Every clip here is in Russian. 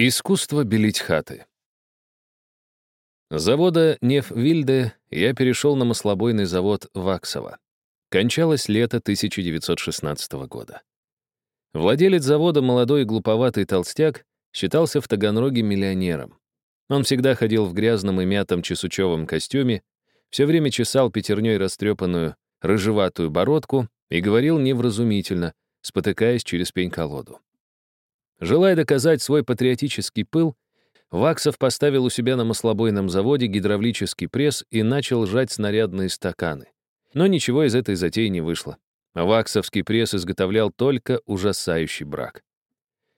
Искусство белить хаты. С завода Нефвильде я перешел на маслобойный завод Ваксова. Кончалось лето 1916 года. Владелец завода, молодой и глуповатый толстяк, считался в Таганроге миллионером. Он всегда ходил в грязном и мятом чесучевом костюме, все время чесал пятерней растрепанную рыжеватую бородку и говорил невразумительно, спотыкаясь через пень-колоду. Желая доказать свой патриотический пыл, Ваксов поставил у себя на маслобойном заводе гидравлический пресс и начал жать снарядные стаканы. Но ничего из этой затеи не вышло. Ваксовский пресс изготовлял только ужасающий брак.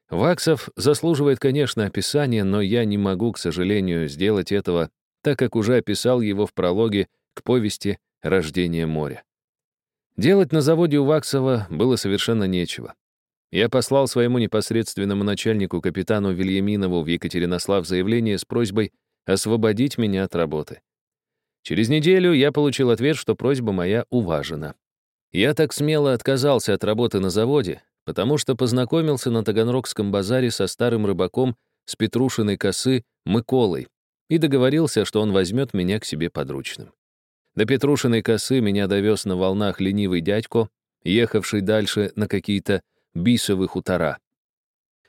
Ваксов заслуживает, конечно, описания, но я не могу, к сожалению, сделать этого, так как уже описал его в прологе к повести «Рождение моря». Делать на заводе у Ваксова было совершенно нечего. Я послал своему непосредственному начальнику, капитану Вильяминову в Екатеринослав заявление с просьбой освободить меня от работы. Через неделю я получил ответ, что просьба моя уважена. Я так смело отказался от работы на заводе, потому что познакомился на Таганрогском базаре со старым рыбаком с Петрушиной косы Мыколой и договорился, что он возьмет меня к себе подручным. До Петрушиной косы меня довез на волнах ленивый дядько, ехавший дальше на какие-то бисовы хутора.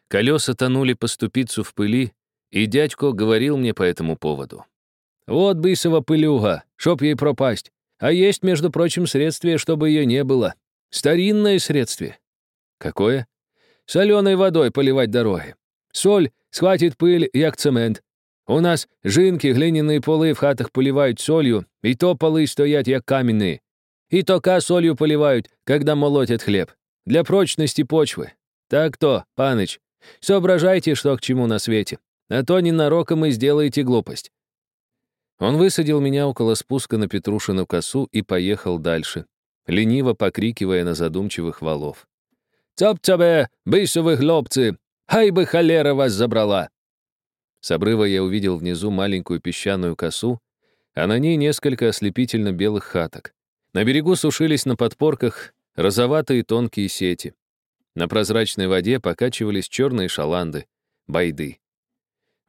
Колеса тонули по ступицу в пыли, и дядько говорил мне по этому поводу. «Вот бисова пылюга, чтоб ей пропасть. А есть, между прочим, средствие, чтобы ее не было. Старинное средствие». «Какое?» «Соленой водой поливать дороги. Соль схватит пыль, як цемент. У нас жинки, глиняные полы в хатах поливают солью, и то полы стоять, як каменные. И тока солью поливают, когда молотят хлеб. Для прочности почвы. Так-то, паныч, соображайте, что к чему на свете. А то ненароком и сделаете глупость. Он высадил меня около спуска на Петрушину косу и поехал дальше, лениво покрикивая на задумчивых валов. «Цап-цабе, бысовы хлопцы! Хай бы холера вас забрала!» С обрыва я увидел внизу маленькую песчаную косу, а на ней несколько ослепительно белых хаток. На берегу сушились на подпорках розоватые тонкие сети. На прозрачной воде покачивались черные шаланды, байды.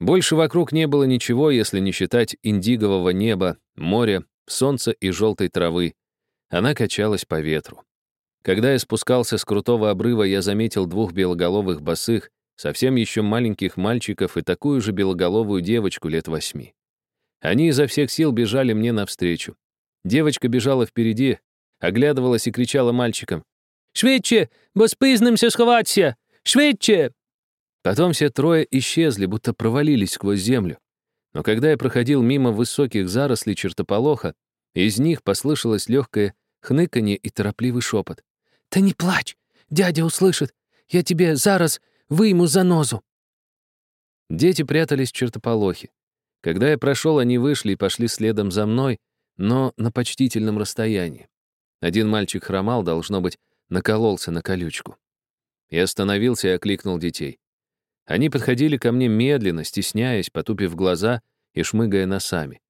Больше вокруг не было ничего, если не считать индигового неба, моря, солнца и желтой травы. Она качалась по ветру. Когда я спускался с крутого обрыва, я заметил двух белоголовых босых, совсем еще маленьких мальчиков и такую же белоголовую девочку лет восьми. Они изо всех сил бежали мне навстречу. Девочка бежала впереди, оглядывалась и кричала мальчикам. «Швидше! Бо спизнимся сховаться! Швидше!» Потом все трое исчезли, будто провалились сквозь землю. Но когда я проходил мимо высоких зарослей чертополоха, из них послышалось легкое хныканье и торопливый шепот. «Да не плачь! Дядя услышит! Я тебе зараз выйму занозу!» Дети прятались в чертополохе. Когда я прошел, они вышли и пошли следом за мной, но на почтительном расстоянии. Один мальчик хромал, должно быть, накололся на колючку. Я остановился и окликнул детей. Они подходили ко мне медленно, стесняясь, потупив глаза и шмыгая носами.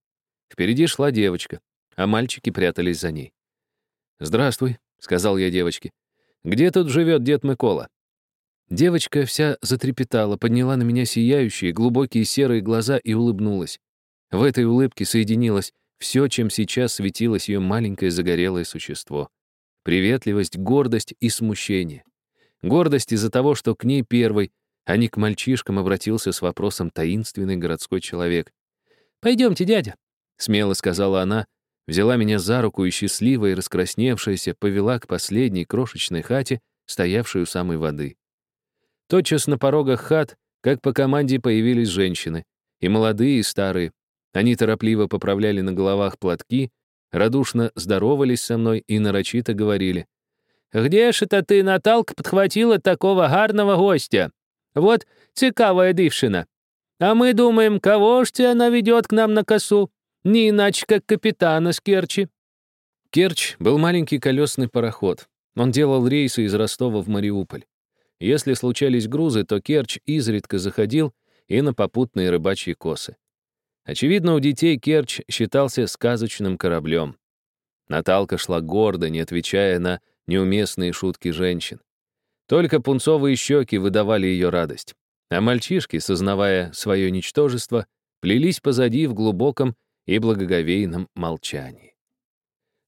Впереди шла девочка, а мальчики прятались за ней. «Здравствуй», — сказал я девочке. «Где тут живет дед Микола?» Девочка вся затрепетала, подняла на меня сияющие, глубокие серые глаза и улыбнулась. В этой улыбке соединилась все, чем сейчас светилось ее маленькое загорелое существо. Приветливость, гордость и смущение. Гордость из-за того, что к ней первой, а не к мальчишкам обратился с вопросом таинственный городской человек. «Пойдемте, дядя», — смело сказала она, взяла меня за руку и счастливая и раскрасневшаяся повела к последней крошечной хате, стоявшей у самой воды. Тотчас на порогах хат, как по команде, появились женщины, и молодые, и старые, они торопливо поправляли на головах платки, радушно здоровались со мной и нарочито говорили. «Где ж это ты, Наталка, подхватила такого гарного гостя? Вот цікавая дівчина. А мы думаем, кого ж це она ведет к нам на косу? Не иначе, как капитана с Керчи». Керчь был маленький колесный пароход. Он делал рейсы из Ростова в Мариуполь. Если случались грузы, то Керчь изредка заходил и на попутные рыбачьи косы. Очевидно, у детей Керчь считался сказочным кораблем. Наталка шла гордо, не отвечая на неуместные шутки женщин. Только пунцовые щеки выдавали ее радость. а мальчишки, сознавая свое ничтожество, плелись позади в глубоком и благоговейном молчании.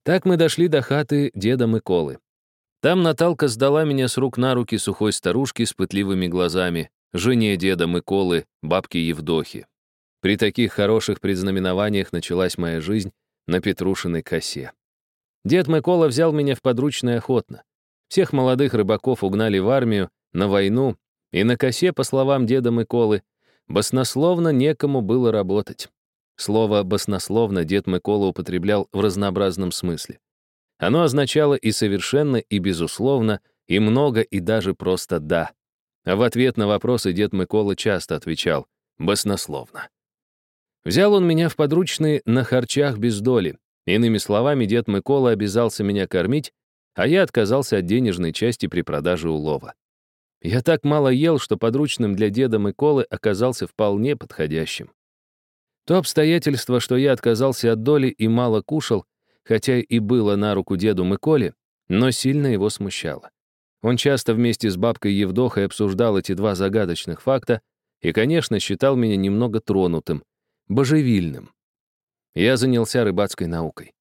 Так мы дошли до хаты деда Миколы. Там Наталка сдала меня с рук на руки сухой старушки с пытливыми глазами, жене деда Миколы, бабки Евдохи. При таких хороших предзнаменованиях началась моя жизнь на Петрушиной косе. Дед Микола взял меня в подручное охотно. Всех молодых рыбаков угнали в армию, на войну, и на косе, по словам деда Миколы, баснословно некому было работать. Слово «баснословно» дед Микола употреблял в разнообразном смысле. Оно означало и совершенно, и безусловно, и много, и даже просто «да». А в ответ на вопросы дед Микола часто отвечал «баснословно». Взял он меня в подручные на харчах без доли. Иными словами, дед Микола обязался меня кормить, а я отказался от денежной части при продаже улова. Я так мало ел, что подручным для деда Миколы оказался вполне подходящим. То обстоятельство, что я отказался от доли и мало кушал, хотя и было на руку деду Миколе, но сильно его смущало. Он часто вместе с бабкой Евдохой обсуждал эти два загадочных факта и, конечно, считал меня немного тронутым, божевильным. Я занялся рыбацкой наукой.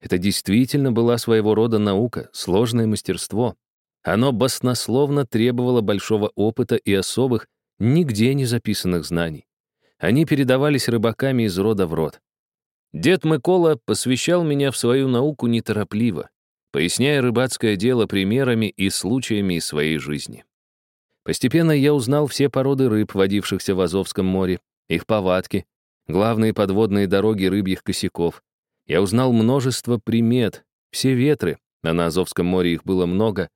Это действительно была своего рода наука, сложное мастерство. Оно баснословно требовало большого опыта и особых, нигде не записанных знаний. Они передавались рыбаками из рода в род. Дед Микола посвящал меня в свою науку неторопливо, поясняя рыбацкое дело примерами и случаями из своей жизни. Постепенно я узнал все породы рыб, водившихся в Азовском море, их повадки, главные подводные дороги рыбьих косяков. Я узнал множество примет, все ветры, а на Азовском море их было много,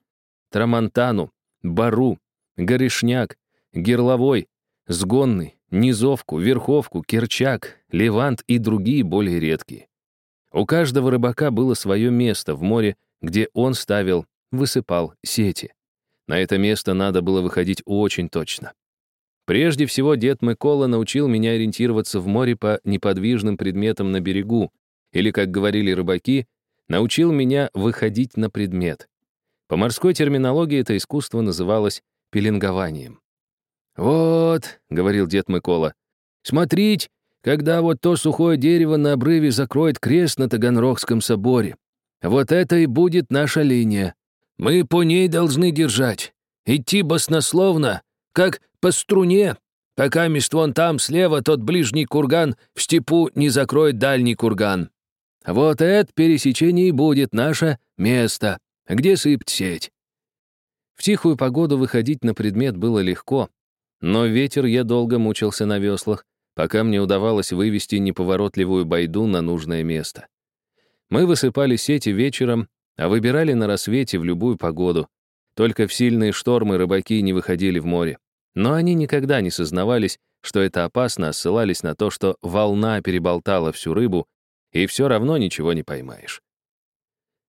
Трамонтану, Бару, Горешняк, Герловой, Сгонный, Низовку, Верховку, Керчак, Левант и другие более редкие. У каждого рыбака было свое место в море, где он ставил, высыпал сети. На это место надо было выходить очень точно. Прежде всего, дед Микола научил меня ориентироваться в море по неподвижным предметам на берегу, или, как говорили рыбаки, научил меня выходить на предмет. По морской терминологии это искусство называлось пеленгованием. «Вот», — говорил дед Микола, — «смотрите, когда вот то сухое дерево на обрыве закроет крест на Таганрогском соборе. Вот это и будет наша линия. Мы по ней должны держать. Идти баснословно, как по струне, пока мест вон там слева тот ближний курган в степу не закроет дальний курган. Вот это пересечение и будет наше место, где сыпать сеть. В тихую погоду выходить на предмет было легко, но ветер я долго мучился на веслах, пока мне удавалось вывести неповоротливую байду на нужное место. Мы высыпали сети вечером, а выбирали на рассвете в любую погоду. Только в сильные штормы рыбаки не выходили в море. Но они никогда не сознавались, что это опасно, а ссылались на то, что волна переболтала всю рыбу, и все равно ничего не поймаешь.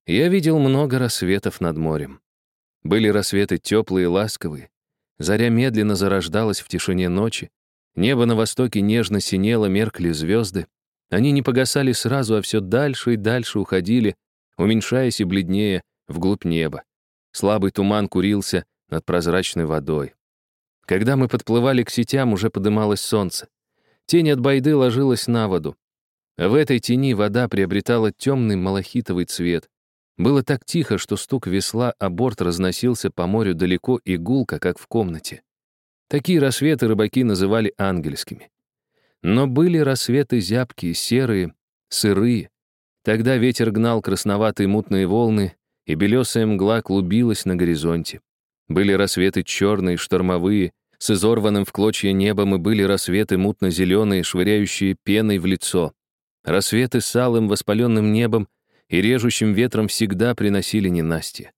Я видел много рассветов над морем. Были рассветы теплые и ласковые. Заря медленно зарождалась в тишине ночи. Небо на востоке нежно синело, меркли звезды. Они не погасали сразу, а все дальше и дальше уходили, уменьшаясь и бледнее вглубь неба. Слабый туман курился над прозрачной водой. Когда мы подплывали к сетям, уже подымалось солнце. Тень от байды ложилась на воду. В этой тени вода приобретала темный малахитовый цвет. Было так тихо, что стук весла о борт разносился по морю далеко и гулко, как в комнате. Такие рассветы рыбаки называли ангельскими. Но были рассветы зябкие, серые, сырые. Тогда ветер гнал красноватые мутные волны, и белесая мгла клубилась на горизонте. Были рассветы черные, штормовые, с изорванным в клочья небом, и были рассветы мутно-зеленые, швыряющие пеной в лицо. Рассветы с алым воспаленным небом и режущим ветром всегда приносили ненастье.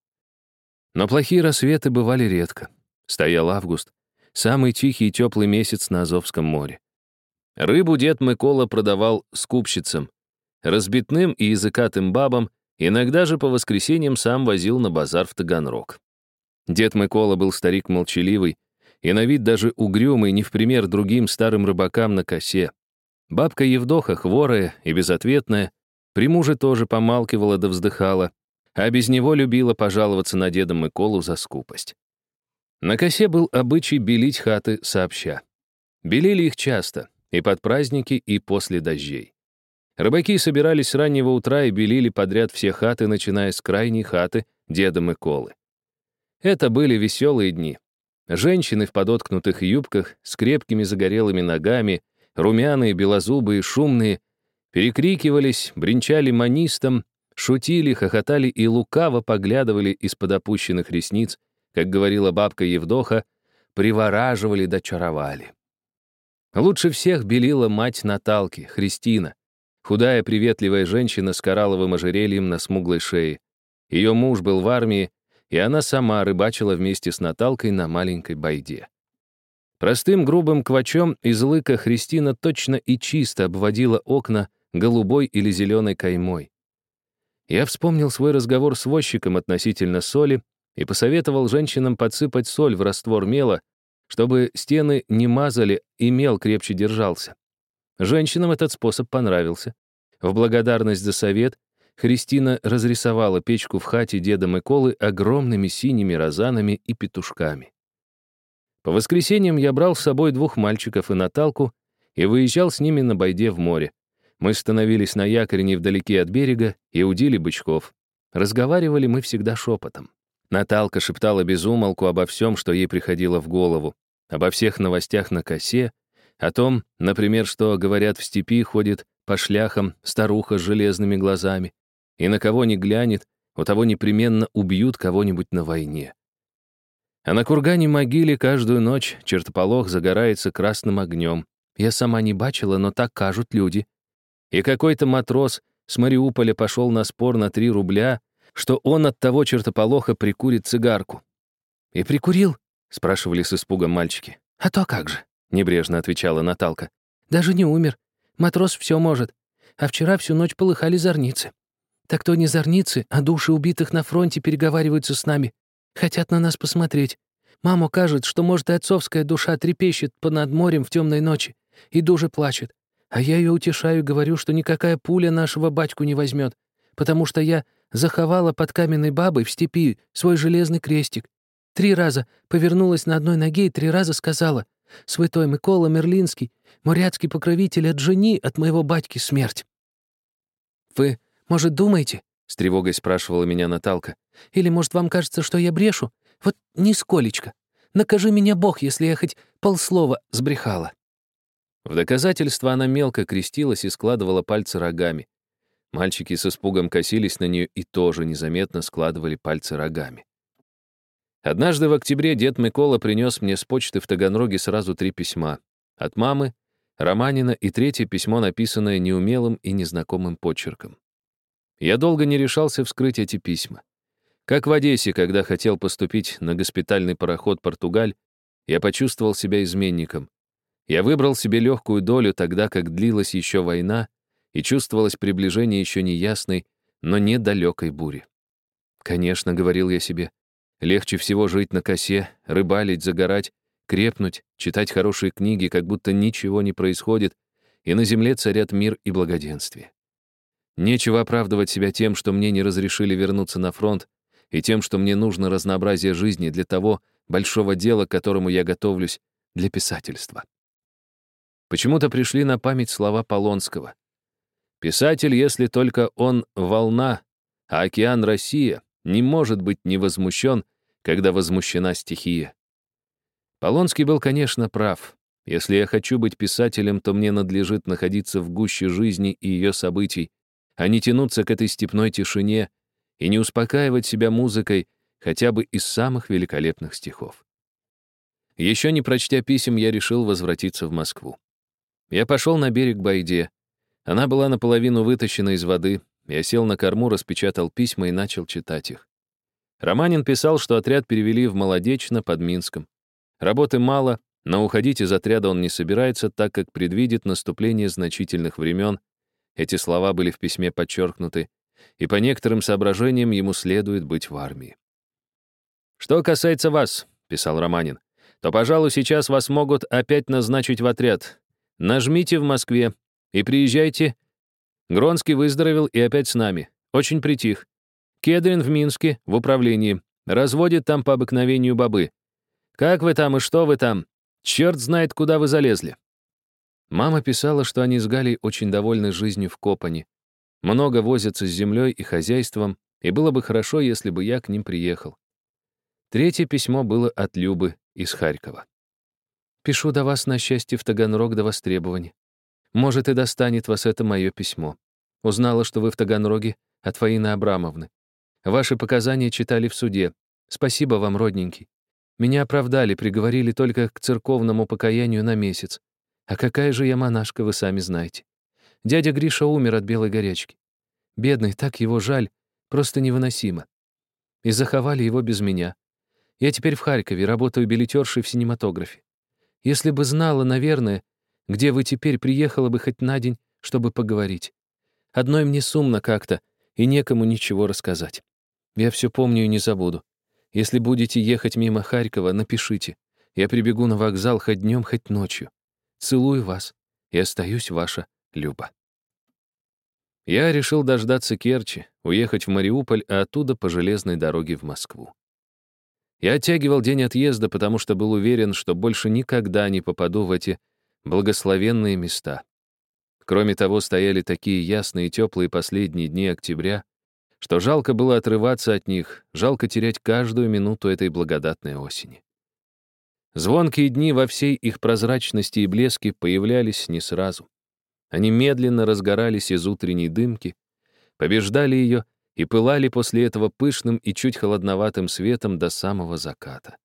Но плохие рассветы бывали редко. Стоял август, самый тихий и теплый месяц на Азовском море. Рыбу дед Микола продавал скупщицам, разбитным и языкатым бабам, иногда же по воскресеньям сам возил на базар в Таганрог. Дед Микола был старик молчаливый, и на вид даже угрюмый, не в пример другим старым рыбакам на косе. Бабка Евдоха, хворая и безответная, при муже тоже помалкивала да вздыхала, а без него любила пожаловаться на деда Миколу за скупость. На косе был обычай белить хаты сообща. Белили их часто, и под праздники, и после дождей. Рыбаки собирались с раннего утра и белили подряд все хаты, начиная с крайней хаты деда Миколы. Это были веселые дни. Женщины в подоткнутых юбках, с крепкими загорелыми ногами, румяные, белозубые, шумные, перекрикивались, бренчали манистом, шутили, хохотали и лукаво поглядывали из-под опущенных ресниц, как говорила бабка Евдоха, привораживали да чаровали. Лучше всех белила мать Наталки, Христина, худая приветливая женщина с коралловым ожерельем на смуглой шее. Ее муж был в армии, и она сама рыбачила вместе с Наталкой на маленькой байде. Простым грубым квачом из лыка Христина точно и чисто обводила окна голубой или зеленой каймой. Я вспомнил свой разговор с возчиком относительно соли и посоветовал женщинам подсыпать соль в раствор мела, чтобы стены не мазали и мел крепче держался. Женщинам этот способ понравился. В благодарность за совет Христина разрисовала печку в хате деда Миколы огромными синими розанами и петушками. По воскресеньям я брал с собой двух мальчиков и Наталку и выезжал с ними на байде в море. Мы становились на якоре невдалеке от берега и удили бычков. Разговаривали мы всегда шепотом. Наталка шептала без умолку обо всем, что ей приходило в голову, обо всех новостях на косе, о том, например, что, говорят, в степи ходит по шляхам старуха с железными глазами, и на кого не глянет, у того непременно убьют кого-нибудь на войне. А на кургане могиле каждую ночь чертополох загорается красным огнем. Я сама не бачила, но так кажут люди. И какой-то матрос с Мариуполя пошел на спор на три рубля, что он от того чертополоха прикурит цигарку. «И прикурил?» — спрашивали с испугом мальчики. «А то как же?» — небрежно отвечала Наталка. «Даже не умер. Матрос все может. А вчера всю ночь полыхали зорницы. Так то не зорницы, а души убитых на фронте переговариваются с нами. Хотят на нас посмотреть. Маму кажет, что, может, и отцовская душа трепещет понад морем в темной ночи, и дуже плачет. А я ее утешаю говорю, что никакая пуля нашего батьку не возьмет, потому что я заховала под каменной бабой в степи свой железный крестик. Три раза повернулась на одной ноге и три раза сказала, «Святой Микола Мерлинский, моряцкий покровитель, отжени от моего батьки смерть». «Вы, может, думаете?» — с тревогой спрашивала меня Наталка. «Или, может, вам кажется, что я брешу? Вот нисколечко. Накажи меня Бог, если я хоть полслова сбрехала». В доказательство она мелко крестилась и складывала пальцы рогами. Мальчики с испугом косились на нее и тоже незаметно складывали пальцы рогами. Однажды в октябре дед Микола принес мне с почты в Таганроге сразу три письма. От мамы, Романина и третье письмо, написанное неумелым и незнакомым почерком. Я долго не решался вскрыть эти письма. Как в Одессе, когда хотел поступить на госпитальный пароход «Португаль», я почувствовал себя изменником. Я выбрал себе легкую долю тогда, как длилась еще война, и чувствовалось приближение еще неясной, но недалекой бури. «Конечно», — говорил я себе, — «легче всего жить на косе, рыбалить, загорать, крепнуть, читать хорошие книги, как будто ничего не происходит, и на земле царят мир и благоденствие. Нечего оправдывать себя тем, что мне не разрешили вернуться на фронт, и тем, что мне нужно разнообразие жизни для того большого дела, к которому я готовлюсь, для писательства. Почему-то пришли на память слова Полонского. Писатель, если только он волна, а океан Россия, не может быть не возмущен, когда возмущена стихия. Полонский был, конечно, прав. Если я хочу быть писателем, то мне надлежит находиться в гуще жизни и ее событий, а не тянуться к этой степной тишине и не успокаивать себя музыкой хотя бы из самых великолепных стихов. Еще не прочтя писем, я решил возвратиться в Москву. Я пошел на берег Байде, она была наполовину вытащена из воды. Я сел на корму, распечатал письма и начал читать их. Романин писал, что отряд перевели в Молодечно под Минском. Работы мало, но уходить из отряда он не собирается, так как предвидит наступление значительных времен. Эти слова были в письме подчеркнуты, и по некоторым соображениям ему следует быть в армии. «Что касается вас», — писал Романин, «то, пожалуй, сейчас вас могут опять назначить в отряд. Нажмите в Москве, и приезжайте. Гронский выздоровел и опять с нами. Очень притих. Кедрин в Минске, в управлении. Разводит там по обыкновению бобы. Как вы там и что вы там? Черт знает, куда вы залезли!» Мама писала, что они с Галей очень довольны жизнью в Копане. Много возятся с землей и хозяйством, и было бы хорошо, если бы я к ним приехал. Третье письмо было от Любы из Харькова. «Пишу до вас на счастье в Таганрог до востребования. Может, и достанет вас это мое письмо. Узнала, что вы в Таганроге от Фаины Абрамовны. Ваши показания читали в суде. Спасибо вам, родненький. Меня оправдали, приговорили только к церковному покаянию на месяц. А какая же я монашка, вы сами знаете. Дядя Гриша умер от белой горячки. Бедный, так его жаль, просто невыносимо. И заховали его без меня. Я теперь в Харькове, работаю билетершей в синематографе. Если бы знала, наверное, где вы теперь, приехала бы хоть на день, чтобы поговорить. Одной мне сумно как-то, и некому ничего рассказать. Я все помню и не забуду. Если будете ехать мимо Харькова, напишите. Я прибегу на вокзал хоть днем, хоть ночью. Целую вас и остаюсь ваша Люба. Я решил дождаться Керчи, уехать в Мариуполь, а оттуда по железной дороге в Москву. Я оттягивал день отъезда, потому что был уверен, что больше никогда не попаду в эти благословенные места. Кроме того, стояли такие ясные и теплые последние дни октября, что жалко было отрываться от них, жалко терять каждую минуту этой благодатной осени. Звонкие дни во всей их прозрачности и блеске появлялись не сразу. Они медленно разгорались из утренней дымки, побеждали ее и пылали после этого пышным и чуть холодноватым светом до самого заката.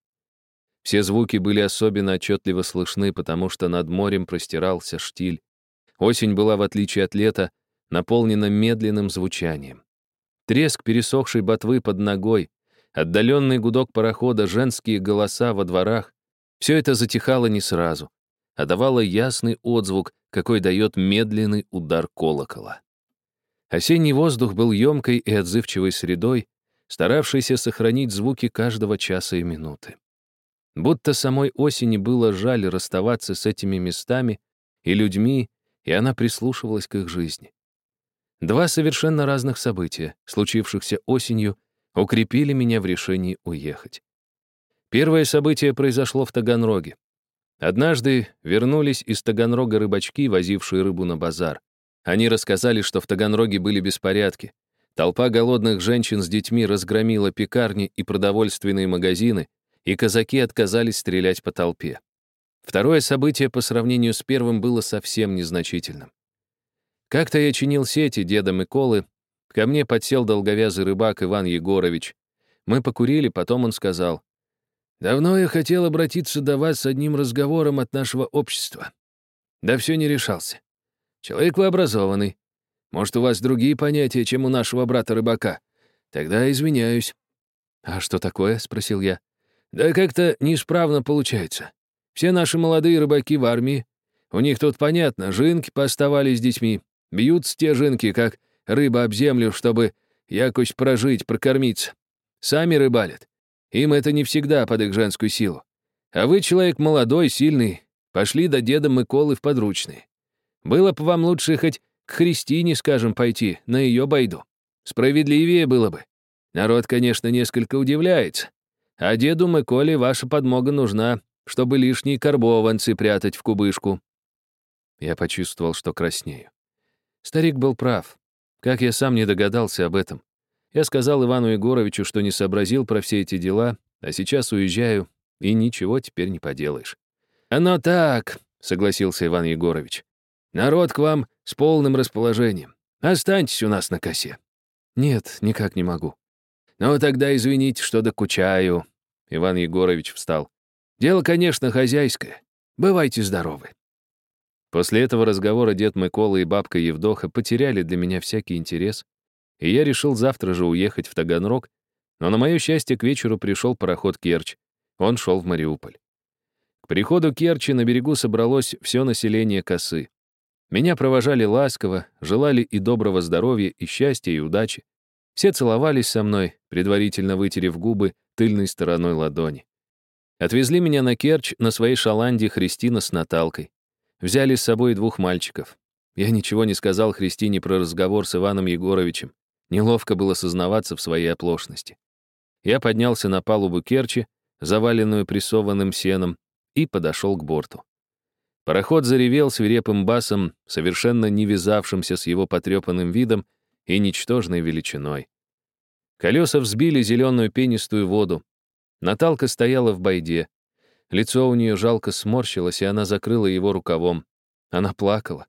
Все звуки были особенно отчетливо слышны, потому что над морем простирался штиль. Осень была, в отличие от лета, наполнена медленным звучанием. Треск пересохшей ботвы под ногой, отдаленный гудок парохода, женские голоса во дворах — все это затихало не сразу, а давало ясный отзвук, какой дает медленный удар колокола. Осенний воздух был емкой и отзывчивой средой, старавшейся сохранить звуки каждого часа и минуты. Будто самой осени было жаль расставаться с этими местами и людьми, и она прислушивалась к их жизни. Два совершенно разных события, случившихся осенью, укрепили меня в решении уехать. Первое событие произошло в Таганроге. Однажды вернулись из Таганрога рыбачки, возившие рыбу на базар. Они рассказали, что в Таганроге были беспорядки. Толпа голодных женщин с детьми разгромила пекарни и продовольственные магазины, и казаки отказались стрелять по толпе. Второе событие по сравнению с первым было совсем незначительным. Как-то я чинил сети деда Миколы. Ко мне подсел долговязый рыбак Иван Егорович. Мы покурили, потом он сказал, «Давно я хотел обратиться до вас с одним разговором от нашего общества. Да все не решался. Человек вы образованный. Может, у вас другие понятия, чем у нашего брата-рыбака. Тогда извиняюсь». «А что такое?» — спросил я. «Да как-то неисправно получается. Все наши молодые рыбаки в армии. У них тут, понятно, жинки поставали с детьми. Бьются те жинки, как рыба об землю, чтобы якось прожить, прокормиться. Сами рыбалят. Им это не всегда под их женскую силу. А вы человек молодой, сильный, пошли до деда Миколы в подручные. Было бы вам лучше хоть к Христине, скажем, пойти, на ее байду. Справедливее было бы. Народ, конечно, несколько удивляется. А деду Миколе ваша подмога нужна, чтобы лишние карбованцы прятать в кубышку. Я почувствовал, что краснею. Старик был прав. Как я сам не догадался об этом. Я сказал Ивану Егоровичу, что не сообразил про все эти дела, а сейчас уезжаю, и ничего теперь не поделаешь. «Оно так», — согласился Иван Егорович. «Народ к вам с полным расположением. Останьтесь у нас на косе». «Нет, никак не могу». «Ну, тогда извините, что докучаю». Иван Егорович встал. «Дело, конечно, хозяйское. Бывайте здоровы». После этого разговора дед Микола и бабка Евдоха потеряли для меня всякий интерес, и я решил завтра же уехать в Таганрог, но на мое счастье к вечеру пришел пароход «Керчь». Он шел в Мариуполь. К приходу Керчи на берегу собралось все население косы. Меня провожали ласково, желали и доброго здоровья, и счастья, и удачи. Все целовались со мной, предварительно вытерев губы тыльной стороной ладони. Отвезли меня на Керчь на своей шаланде Христина с Наталкой. Взяли с собой двух мальчиков. Я ничего не сказал Христине про разговор с Иваном Егоровичем. Неловко было сознаваться в своей оплошности. Я поднялся на палубу Керчи, заваленную прессованным сеном, и подошел к борту. Пароход заревел свирепым басом, совершенно не вязавшимся с его потрепанным видом и ничтожной величиной. Колеса взбили зеленую пенистую воду. Наталка стояла в байде. Лицо у нее жалко сморщилось, и она закрыла его рукавом. Она плакала.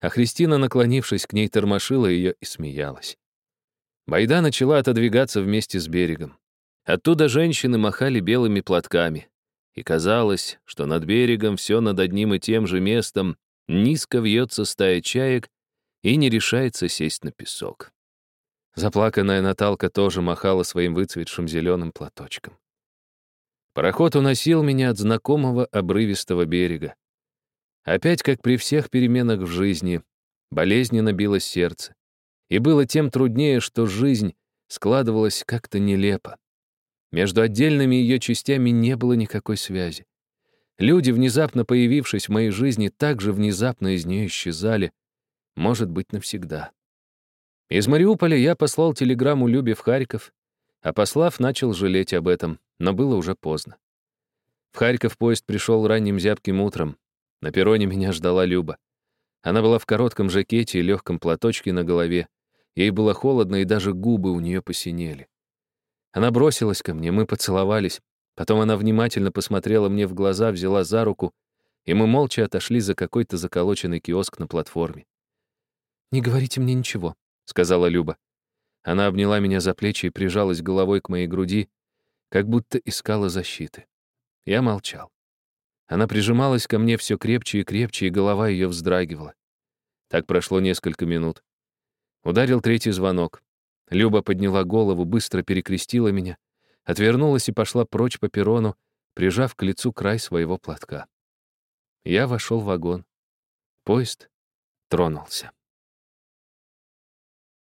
А Христина, наклонившись к ней, тормошила ее и смеялась. Байда начала отодвигаться вместе с берегом. Оттуда женщины махали белыми платками. И казалось, что над берегом все над одним и тем же местом низко вьется стая чаек и не решается сесть на песок. Заплаканная Наталка тоже махала своим выцветшим зеленым платочком. Пароход уносил меня от знакомого обрывистого берега. Опять, как при всех переменах в жизни, болезненно билось сердце. И было тем труднее, что жизнь складывалась как-то нелепо. Между отдельными ее частями не было никакой связи. Люди, внезапно появившись в моей жизни, также внезапно из нее исчезали, может быть, навсегда. Из Мариуполя я послал телеграмму Любе в Харьков, а послав, начал жалеть об этом, но было уже поздно. В Харьков поезд пришел ранним зябким утром. На перроне меня ждала Люба. Она была в коротком жакете и легком платочке на голове. Ей было холодно, и даже губы у нее посинели. Она бросилась ко мне, мы поцеловались. Потом она внимательно посмотрела мне в глаза, взяла за руку, и мы молча отошли за какой-то заколоченный киоск на платформе. «Не говорите мне ничего», — сказала Люба. Она обняла меня за плечи и прижалась головой к моей груди, как будто искала защиты. Я молчал. Она прижималась ко мне все крепче и крепче, и голова ее вздрагивала. Так прошло несколько минут. Ударил третий звонок. Люба подняла голову, быстро перекрестила меня, отвернулась и пошла прочь по перрону, прижав к лицу край своего платка. Я вошел в вагон. Поезд тронулся.